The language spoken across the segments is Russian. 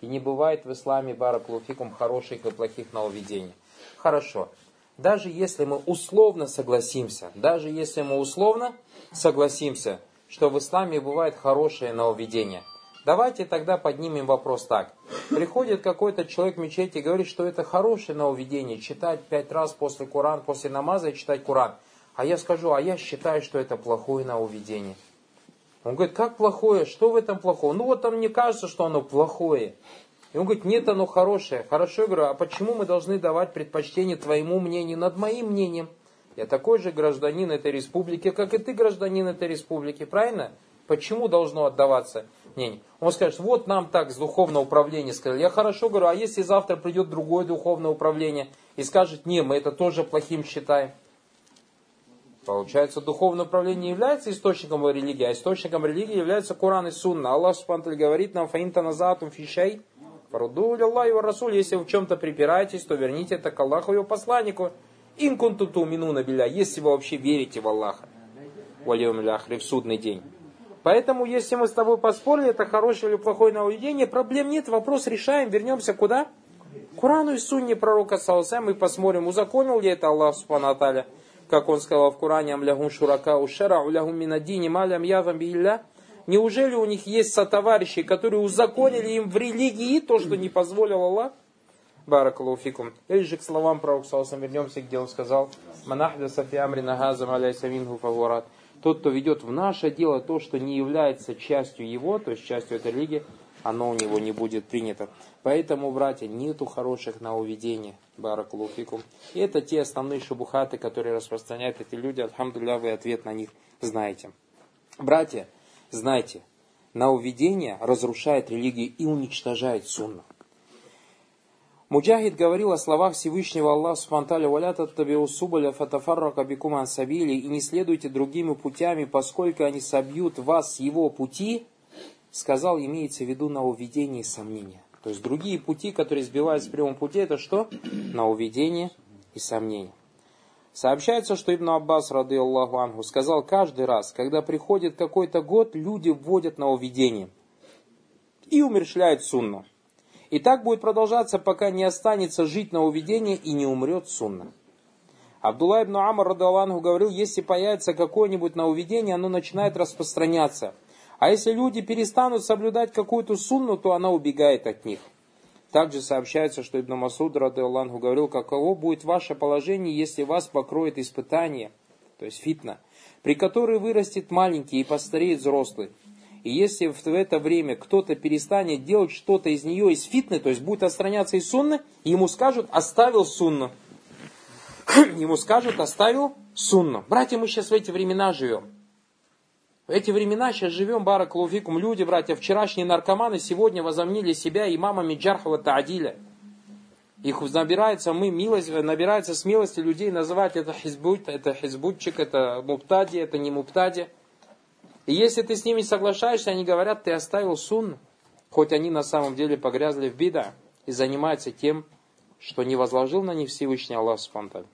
И не бывает в исламе баракулуфикум хороших и плохих нововведений. Хорошо. Даже если мы условно согласимся, даже если мы условно согласимся, что в исламе бывает хорошее нововведение, давайте тогда поднимем вопрос так. Приходит какой-то человек в мечети и говорит, что это хорошее нововведение, читать пять раз после Куран, после намаза и читать Куран. А я скажу, а я считаю, что это плохое нововведение. Он говорит, как плохое? Что в этом плохого? Ну вот там мне кажется, что оно плохое. И он говорит, нет, оно хорошее. Хорошо, я говорю, а почему мы должны давать предпочтение твоему мнению над моим мнением? Я такой же гражданин этой республики, как и ты гражданин этой республики, правильно? Почему должно отдаваться мнение? Он скажет, вот нам так с духовного управления сказали. Я хорошо говорю, а если завтра придет другое духовное управление и скажет, не, мы это тоже плохим считаем. Получается, духовное управление является источником религии, а источником религии является Коран и Сунна. Аллах Субтитры говорит нам, фаинта назатум фишай, фаруду Аллах и Расуль, если вы в чем-то припираетесь, то верните это к Аллаху и его посланнику. Инкунтуту минуна биля, если вы вообще верите в Аллаха. В судный день. Поэтому, если мы с тобой поспорили, это хорошее или плохое нововведение, проблем нет, вопрос решаем, вернемся куда? К Курану и Сунне пророка Салсам и посмотрим, узаконил ли это Аллах Субхану как он сказал в Коране, «Амлягум шурака ушара, улягум минадини, малям язам билля». Неужели у них есть сотоварищи, которые узаконили им в религии то, что не позволил Аллах? Баракалуфикум. Или же к словам пророка Салсам вернемся, где он сказал, «Манахда сафи амрина газам аляйса минху фаворат». Тот, кто ведет в наше дело то, что не является частью его, то есть частью этой религии, оно у него не будет принято. Поэтому, братья, нету хороших нововведений. Баракулуфикум. И это те основные шубухаты, которые распространяют эти люди. Альхамдулилля, вы ответ на них знаете. Братья, знайте, нововведение разрушает религию и уничтожает сунну. Муджахид говорил о словах Всевышнего Аллаха Субханталя «Валята табиу субаля фатафаррака бикуман сабили» и не следуйте другими путями, поскольку они собьют вас с его пути, сказал, имеется в виду на уведение и сомнения. То есть другие пути, которые сбивают с прямого пути, это что? На уведение и сомнение. Сообщается, что Ибн Аббас, рады Аллаху Ангу, сказал, каждый раз, когда приходит какой-то год, люди вводят на уведение и умершляют сунну. И так будет продолжаться, пока не останется жить на уведение и не умрет сунна. Абдулла ибн Амр, рады Аллаху, говорил, если появится какое-нибудь на уведение, оно начинает распространяться – а если люди перестанут соблюдать какую-то сунну, то она убегает от них. Также сообщается, что Ибн Масуд, рады Аллаху, говорил, каково будет ваше положение, если вас покроет испытание, то есть фитна, при которой вырастет маленький и постареет взрослый. И если в это время кто-то перестанет делать что-то из нее, из фитны, то есть будет отстраняться из сунны, ему скажут, оставил сунну. Ему скажут, оставил сунну. Братья, мы сейчас в эти времена живем. Эти времена сейчас живем, барак луфикум, люди, братья, вчерашние наркоманы сегодня возомнили себя имамами Джархова Таадиля. Их набирается, мы милость, набирается смелости людей называть это хизбут, это хизбутчик, это муптади, это не муптади. И если ты с ними соглашаешься, они говорят, ты оставил сунну. Хоть они на самом деле погрязли в беда и занимаются тем, что не возложил на них Всевышний Аллах Субтитры.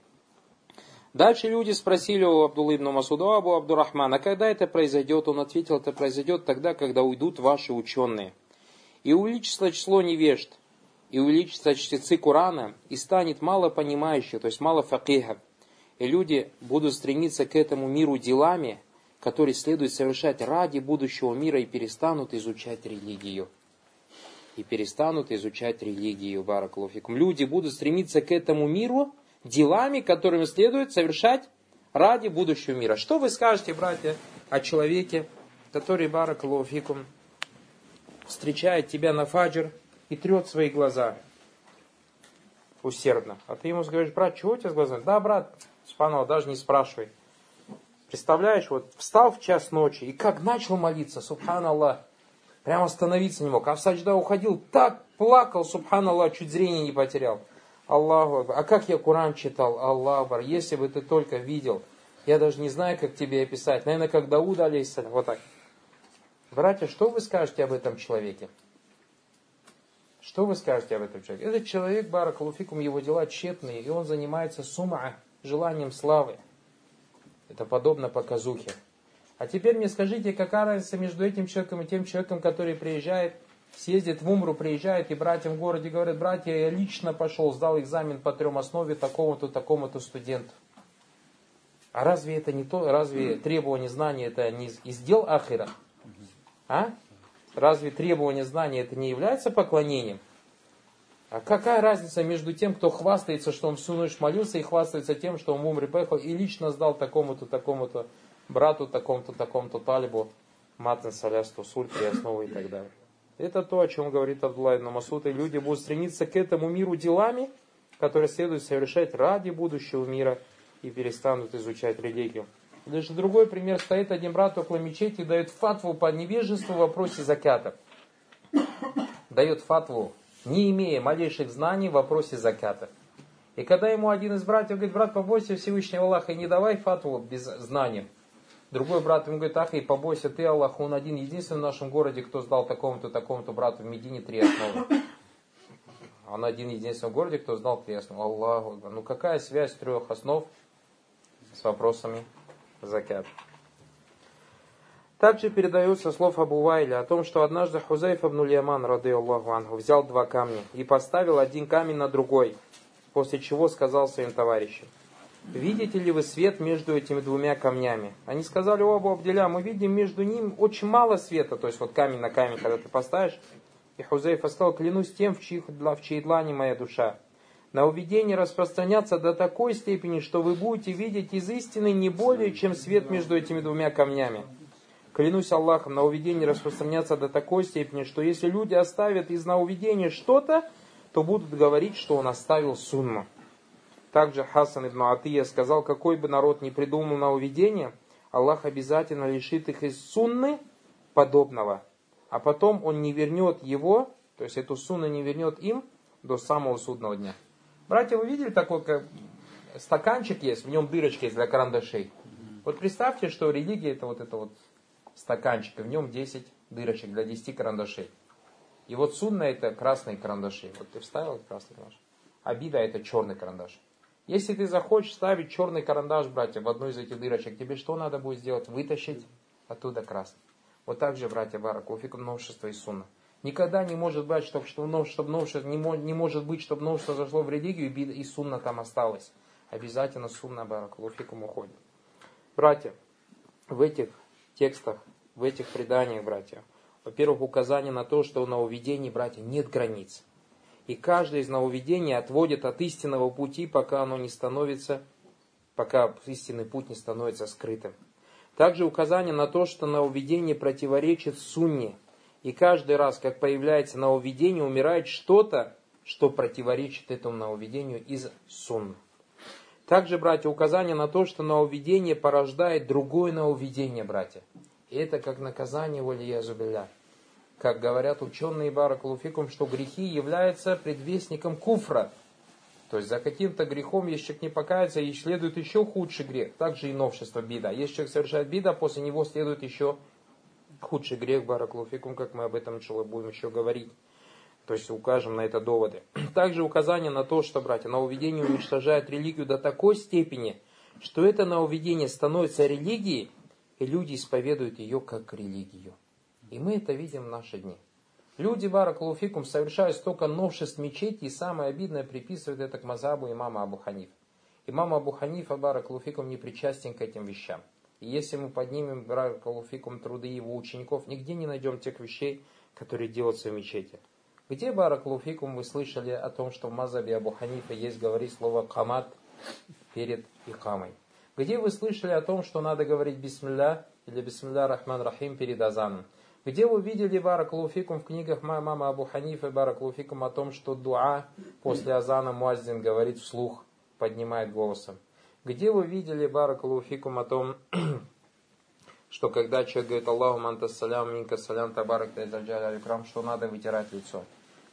Дальше люди спросили у Абдулла ибн Масуда, Абу Абдурахмана, когда это произойдет? Он ответил, это произойдет тогда, когда уйдут ваши ученые. И увеличится число невежд, и увеличится чтецы Корана, и станет мало понимающих, то есть мало факиха. И люди будут стремиться к этому миру делами, которые следует совершать ради будущего мира, и перестанут изучать религию. И перестанут изучать религию, Баракулуфикум. Люди будут стремиться к этому миру, делами, которыми следует совершать ради будущего мира. Что вы скажете, братья, о человеке, который, баракалуфикум, встречает тебя на фаджр и трет свои глаза усердно. А ты ему говоришь, брат, чего у тебя с глазами? Да, брат, спанал, даже не спрашивай. Представляешь, вот встал в час ночи и как начал молиться, субханаллах, прямо остановиться не мог. А в саджда уходил, так плакал, субханаллах, чуть зрение не потерял. Аллаху А как я Куран читал? Аллаху Если бы ты только видел. Я даже не знаю, как тебе описать. Наверное, как Дауд, алейхиссалям. Вот так. Братья, что вы скажете об этом человеке? Что вы скажете об этом человеке? Этот человек, баракалуфикум, его дела тщетные, и он занимается сума, желанием славы. Это подобно показухе. А теперь мне скажите, какая разница между этим человеком и тем человеком, который приезжает съездит в Умру, приезжает и братьям в городе говорит, братья, я лично пошел, сдал экзамен по трем основе такому-то, такому-то студенту. А разве это не то, разве требование знания это не из дел Ахира? А? Разве требование знания это не является поклонением? А какая разница между тем, кто хвастается, что он всю ночь молился, и хвастается тем, что он в умре поехал и лично сдал такому-то, такому-то брату, такому-то, такому-то талибу, матен, солясту, суль, основу и так далее. Это то, о чем говорит Абдулла ибн Масуд, и люди будут стремиться к этому миру делами, которые следует совершать ради будущего мира, и перестанут изучать религию. Даже другой пример стоит один брат около мечети, дает фатву по невежеству в вопросе закята. Дает фатву не имея малейших знаний в вопросе заката. И когда ему один из братьев говорит, брат, побойся Всевышнего Аллаха и не давай фатву без знания. Другой брат ему говорит, ах, и побойся ты Аллаха, он один единственный в нашем городе, кто сдал такому-то, такому-то брату в Медине три основы. Он один единственный в городе, кто сдал три основы. Аллаху. Ну какая связь трех основ с вопросами заката? Также передается слов Абу Вайля о том, что однажды Хузайф ибн Льяман, рады Аллаху анху, взял два камня и поставил один камень на другой, после чего сказал своим товарищам, «Видите ли вы свет между этими двумя камнями?» Они сказали, «О, Абу Абделя, мы видим между ним очень мало света», то есть вот камень на камень, когда ты поставишь. И Хузайф сказал, «Клянусь тем, в, чьих, в чьей длани моя душа, на увидение распространяться до такой степени, что вы будете видеть из истины не более, чем свет между этими двумя камнями». Клянусь Аллахом, на увидение распространяться до такой степени, что если люди оставят из наувидения что-то, то будут говорить, что он оставил сунну. Также Хасан ибн Атия сказал, какой бы народ ни придумал на увидение, Аллах обязательно лишит их из сунны подобного. А потом он не вернет его, то есть эту сунну не вернет им до самого судного дня. Братья, вы видели такой как стаканчик есть, в нем дырочки есть для карандашей. Вот представьте, что религия это вот это вот стаканчик, и в нем 10 дырочек для 10 карандашей. И вот сунна это красные карандаши. Вот ты вставил красный карандаш. Обида это черный карандаш. Если ты захочешь ставить черный карандаш, братья, в одну из этих дырочек, тебе что надо будет сделать? Вытащить оттуда красный. Вот так же, братья Барак, уфикум новшество и сунна. Никогда не может быть, чтобы, чтобы, чтобы новшество, не, не может быть, чтобы новшество зашло в религию и, и сунна там осталась. Обязательно сунна барак, луфикум уходит. Братья, в этих текстах, в этих преданиях, братья, во-первых, указание на то, что у нововведений, братья, нет границ. И каждое из нововведений отводит от истинного пути, пока оно не становится, пока истинный путь не становится скрытым. Также указание на то, что нововведение противоречит сунне. И каждый раз, как появляется нововведение, умирает что-то, что противоречит этому нововведению из сунны. Также, братья, указание на то, что нововведение порождает другое нововведение, братья. И это как наказание волия зубиля. Как говорят ученые Баракулуфикум, что грехи являются предвестником куфра. То есть за каким-то грехом, если человек не покается, и следует еще худший грех. Также и новшество бида. Если человек совершает бида, после него следует еще худший грех Баракулуфикум, как мы об этом будем еще говорить. То есть укажем на это доводы. Также указание на то, что, братья, нововведение уничтожает религию до такой степени, что это нововведение становится религией, и люди исповедуют ее как религию. И мы это видим в наши дни. Люди, баракулуфикум, совершают столько новшеств мечети, и самое обидное приписывают это к мазабу имама Абу Ханиф. Имам Абу Ханифа, баракулуфикум, не причастен к этим вещам. И если мы поднимем, баракулуфикум, труды его учеников, нигде не найдем тех вещей, которые делаются в мечети. Где, Баракулуфикум, вы слышали о том, что в Мазабе Абу Ханифа есть говорить слово «камат» перед икамой? Где вы слышали о том, что надо говорить «бисмилля» или «бисмилля рахман рахим» перед азаном? Где вы видели Баракулуфикум в книгах мама Абу Ханифа Баракулуфикум о том, что дуа после азана Муаздин говорит вслух, поднимает голосом? Где вы видели Баракулуфикум о том, что когда человек говорит Аллаху манта салям, минка салям, табарак аликрам, что надо вытирать лицо.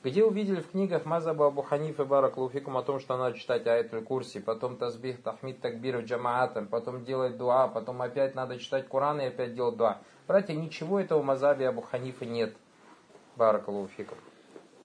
Где увидели в книгах Мазаба Абу Ханифа Барак Луфикум о том, что надо читать аятуль курси, потом тазбих, тахмид, такбир, джамаатам, потом делать дуа, потом опять надо читать Куран и опять делать дуа. Братья, ничего этого в Мазабе Абу Ханифа нет. Барак Луфикум.